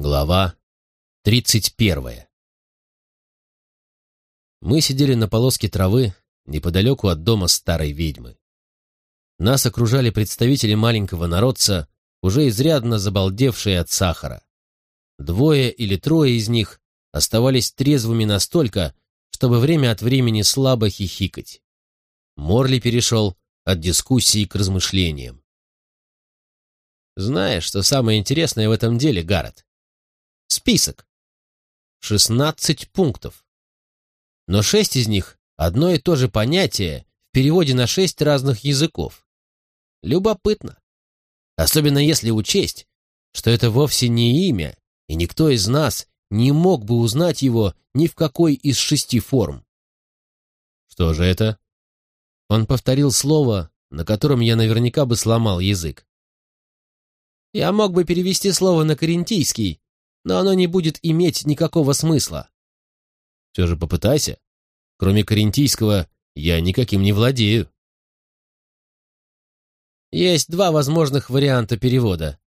Глава тридцать первая Мы сидели на полоске травы неподалеку от дома старой ведьмы. Нас окружали представители маленького народца, уже изрядно забалдевшие от сахара. Двое или трое из них оставались трезвыми настолько, чтобы время от времени слабо хихикать. Морли перешел от дискуссии к размышлениям. «Знаешь, что самое интересное в этом деле, Гаррет?» Список. 16 пунктов. Но шесть из них — одно и то же понятие в переводе на шесть разных языков. Любопытно. Особенно если учесть, что это вовсе не имя, и никто из нас не мог бы узнать его ни в какой из шести форм. Что же это? Он повторил слово, на котором я наверняка бы сломал язык. Я мог бы перевести слово на карентийский, но оно не будет иметь никакого смысла. Все же попытайся. Кроме карентийского, я никаким не владею. Есть два возможных варианта перевода.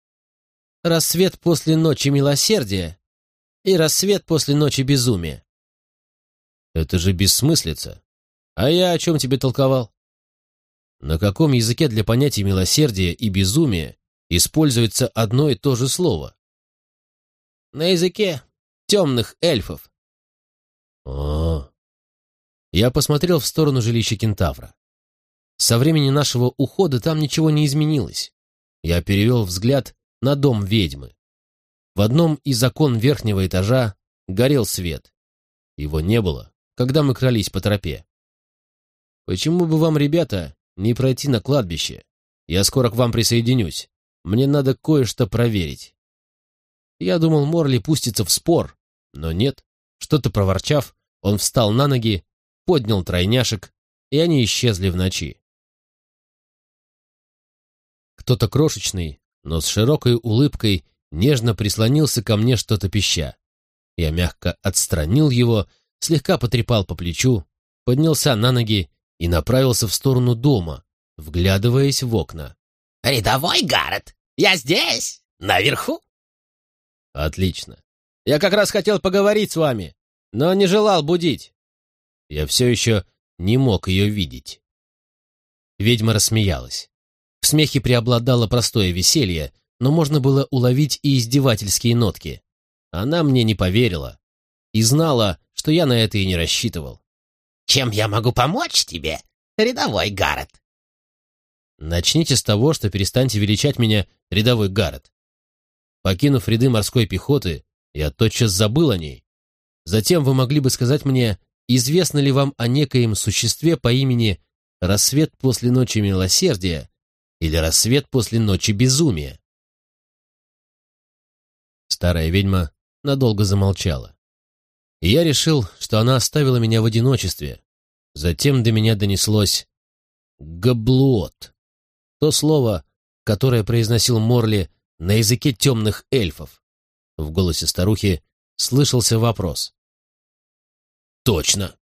«Рассвет после ночи милосердия» и «Рассвет после ночи безумия». Это же бессмыслица. А я о чем тебе толковал? На каком языке для понятий милосердия и безумия используется одно и то же слово? На языке темных эльфов. О, Я посмотрел в сторону жилища кентавра. Со времени нашего ухода там ничего не изменилось. Я перевел взгляд на дом ведьмы. В одном из окон верхнего этажа горел свет. Его не было, когда мы крались по тропе. Почему бы вам, ребята, не пройти на кладбище? Я скоро к вам присоединюсь. Мне надо кое-что проверить. Я думал, Морли пустится в спор, но нет. Что-то проворчав, он встал на ноги, поднял тройняшек, и они исчезли в ночи. Кто-то крошечный, но с широкой улыбкой нежно прислонился ко мне что-то пища. Я мягко отстранил его, слегка потрепал по плечу, поднялся на ноги и направился в сторону дома, вглядываясь в окна. «Рядовой Гаррет, я здесь, наверху!» Отлично. Я как раз хотел поговорить с вами, но не желал будить. Я все еще не мог ее видеть. Ведьма рассмеялась. В смехе преобладало простое веселье, но можно было уловить и издевательские нотки. Она мне не поверила и знала, что я на это и не рассчитывал. «Чем я могу помочь тебе, рядовой Гаррет?» «Начните с того, что перестаньте величать меня рядовой Гаррет. Покинув ряды морской пехоты, я тотчас забыл о ней. Затем вы могли бы сказать мне, известно ли вам о некоем существе по имени «Рассвет после ночи милосердия» или «Рассвет после ночи безумия»? Старая ведьма надолго замолчала. И я решил, что она оставила меня в одиночестве. Затем до меня донеслось «габлуот», то слово, которое произносил Морли на языке темных эльфов. В голосе старухи слышался вопрос. «Точно!»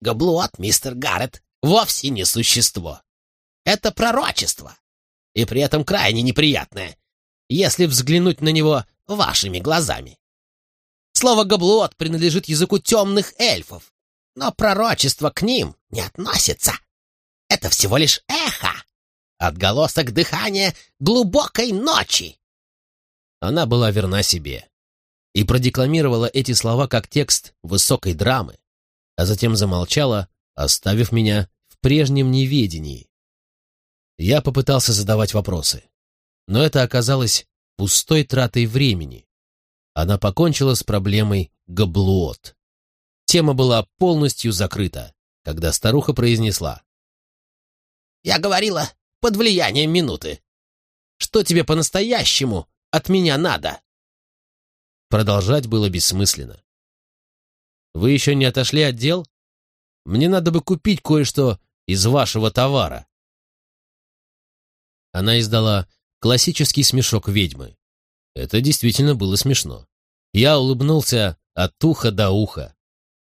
«Габлуот, мистер Гаррет, вовсе не существо. Это пророчество, и при этом крайне неприятное, если взглянуть на него вашими глазами. Слово «габлуот» принадлежит языку темных эльфов, но пророчество к ним не относится. Это всего лишь эхо, отголосок дыхания глубокой ночи. Она была верна себе и продекламировала эти слова как текст высокой драмы, а затем замолчала, оставив меня в прежнем неведении. Я попытался задавать вопросы, но это оказалось пустой тратой времени. Она покончила с проблемой габлуот. Тема была полностью закрыта, когда старуха произнесла. «Я говорила, под влиянием минуты. Что тебе по-настоящему от меня надо?» Продолжать было бессмысленно. «Вы еще не отошли от дел? Мне надо бы купить кое-что из вашего товара». Она издала классический смешок ведьмы. Это действительно было смешно. Я улыбнулся от уха до уха.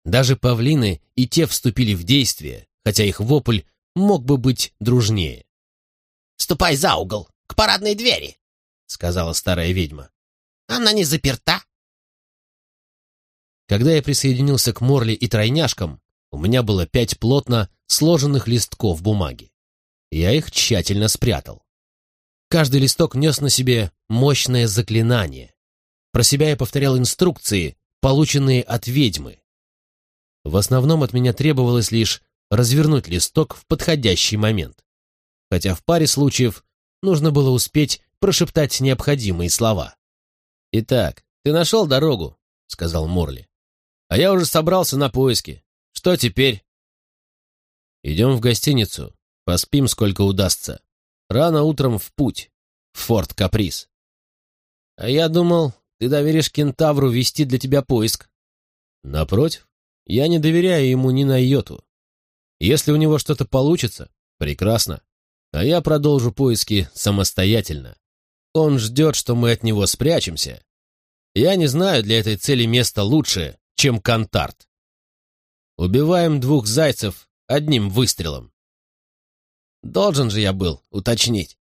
Даже павлины и те вступили в действие, хотя их вопль мог бы быть дружнее. «Ступай за угол, к парадной двери», — сказала старая ведьма. Она не заперта. Когда я присоединился к Морли и тройняшкам, у меня было пять плотно сложенных листков бумаги. Я их тщательно спрятал. Каждый листок нес на себе мощное заклинание. Про себя я повторял инструкции, полученные от ведьмы. В основном от меня требовалось лишь развернуть листок в подходящий момент. Хотя в паре случаев нужно было успеть прошептать необходимые слова. «Итак, ты нашел дорогу», — сказал Морли. «А я уже собрался на поиски. Что теперь?» «Идем в гостиницу, поспим сколько удастся. Рано утром в путь, в форт Каприз». «А я думал, ты доверишь кентавру вести для тебя поиск». «Напротив, я не доверяю ему ни на йоту. Если у него что-то получится, прекрасно. А я продолжу поиски самостоятельно. Он ждет, что мы от него спрячемся. Я не знаю для этой цели места лучше, чем Кантарт. Убиваем двух зайцев одним выстрелом. Должен же я был уточнить.